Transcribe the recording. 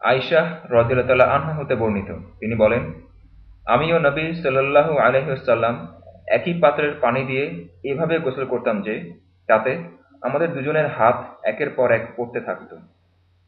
আইশাহ রদিল্লা আনহা হতে বর্ণিত। তিনি বলেন আমি ও নবী সাল্লাহ আলহিসাল্লাম একই পাত্রের পানি দিয়ে এভাবে গোসল করতাম যে, তাতে আমাদের দুজনের হাত একের পর এক পড়তে থাকত।